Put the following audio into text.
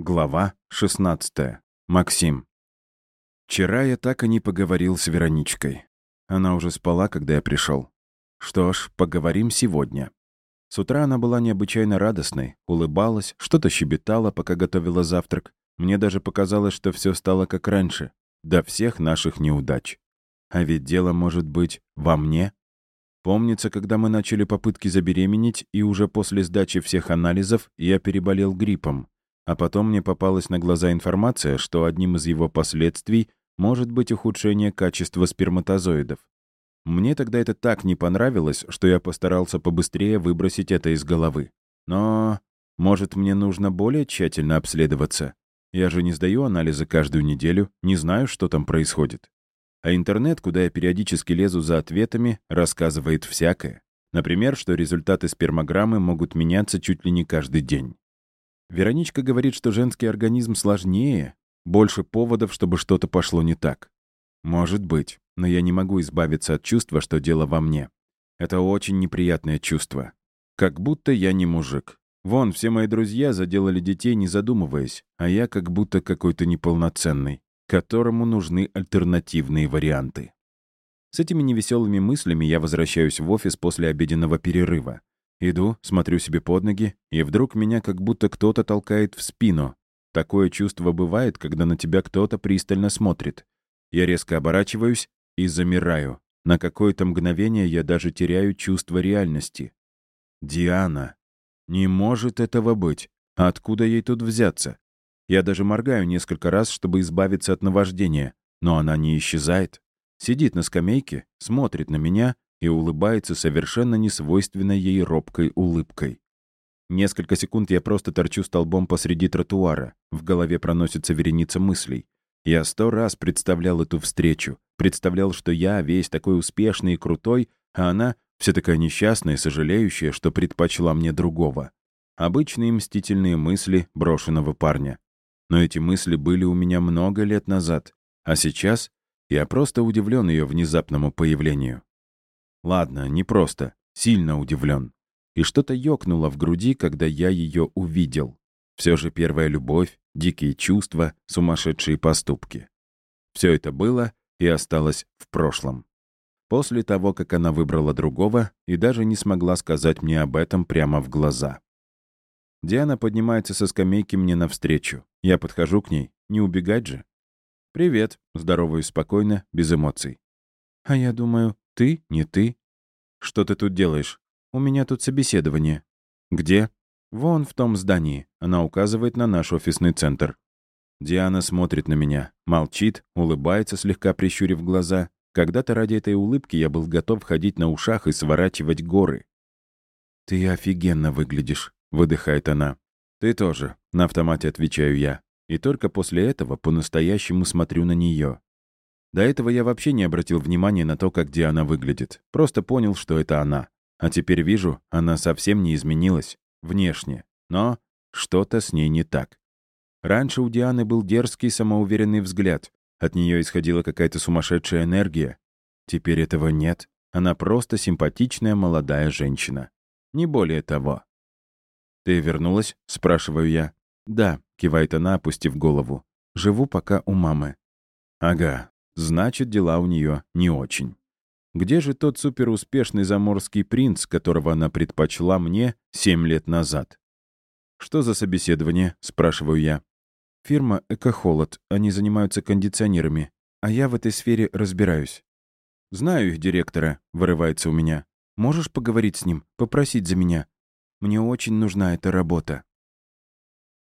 Глава 16. Максим. Вчера я так и не поговорил с Вероничкой. Она уже спала, когда я пришел. Что ж, поговорим сегодня. С утра она была необычайно радостной, улыбалась, что-то щебетала, пока готовила завтрак. Мне даже показалось, что все стало как раньше, до всех наших неудач. А ведь дело может быть во мне. Помнится, когда мы начали попытки забеременеть, и уже после сдачи всех анализов я переболел гриппом. А потом мне попалась на глаза информация, что одним из его последствий может быть ухудшение качества сперматозоидов. Мне тогда это так не понравилось, что я постарался побыстрее выбросить это из головы. Но, может, мне нужно более тщательно обследоваться? Я же не сдаю анализы каждую неделю, не знаю, что там происходит. А интернет, куда я периодически лезу за ответами, рассказывает всякое. Например, что результаты спермограммы могут меняться чуть ли не каждый день. Вероничка говорит, что женский организм сложнее, больше поводов, чтобы что-то пошло не так. Может быть, но я не могу избавиться от чувства, что дело во мне. Это очень неприятное чувство. Как будто я не мужик. Вон, все мои друзья заделали детей, не задумываясь, а я как будто какой-то неполноценный, которому нужны альтернативные варианты. С этими невеселыми мыслями я возвращаюсь в офис после обеденного перерыва. Иду, смотрю себе под ноги, и вдруг меня как будто кто-то толкает в спину. Такое чувство бывает, когда на тебя кто-то пристально смотрит. Я резко оборачиваюсь и замираю. На какое-то мгновение я даже теряю чувство реальности. Диана. Не может этого быть. Откуда ей тут взяться? Я даже моргаю несколько раз, чтобы избавиться от наваждения, но она не исчезает. Сидит на скамейке, смотрит на меня и улыбается совершенно несвойственной ей робкой улыбкой. Несколько секунд я просто торчу столбом посреди тротуара. В голове проносится вереница мыслей. Я сто раз представлял эту встречу. Представлял, что я весь такой успешный и крутой, а она вся такая несчастная и сожалеющая, что предпочла мне другого. Обычные мстительные мысли брошенного парня. Но эти мысли были у меня много лет назад, а сейчас я просто удивлен ее внезапному появлению. Ладно, не просто, сильно удивлен. И что-то ёкнуло в груди, когда я ее увидел. Все же первая любовь, дикие чувства, сумасшедшие поступки. Все это было и осталось в прошлом. После того, как она выбрала другого и даже не смогла сказать мне об этом прямо в глаза. Диана поднимается со скамейки мне навстречу. Я подхожу к ней. Не убегать же. «Привет», — здороваюсь спокойно, без эмоций. «А я думаю, ты, не ты. Что ты тут делаешь? У меня тут собеседование. Где? Вон в том здании. Она указывает на наш офисный центр. Диана смотрит на меня, молчит, улыбается, слегка прищурив глаза. Когда-то ради этой улыбки я был готов ходить на ушах и сворачивать горы. «Ты офигенно выглядишь», — выдыхает она. «Ты тоже», — на автомате отвечаю я. И только после этого по-настоящему смотрю на нее. До этого я вообще не обратил внимания на то, как Диана выглядит. Просто понял, что это она. А теперь вижу, она совсем не изменилась. Внешне. Но что-то с ней не так. Раньше у Дианы был дерзкий, самоуверенный взгляд. От нее исходила какая-то сумасшедшая энергия. Теперь этого нет. Она просто симпатичная молодая женщина. Не более того. «Ты вернулась?» — спрашиваю я. «Да», — кивает она, опустив голову. «Живу пока у мамы». «Ага, Значит, дела у нее не очень. Где же тот суперуспешный заморский принц, которого она предпочла мне семь лет назад? «Что за собеседование?» — спрашиваю я. «Фирма «Экохолод». Они занимаются кондиционерами. А я в этой сфере разбираюсь». «Знаю их директора», — вырывается у меня. «Можешь поговорить с ним, попросить за меня? Мне очень нужна эта работа».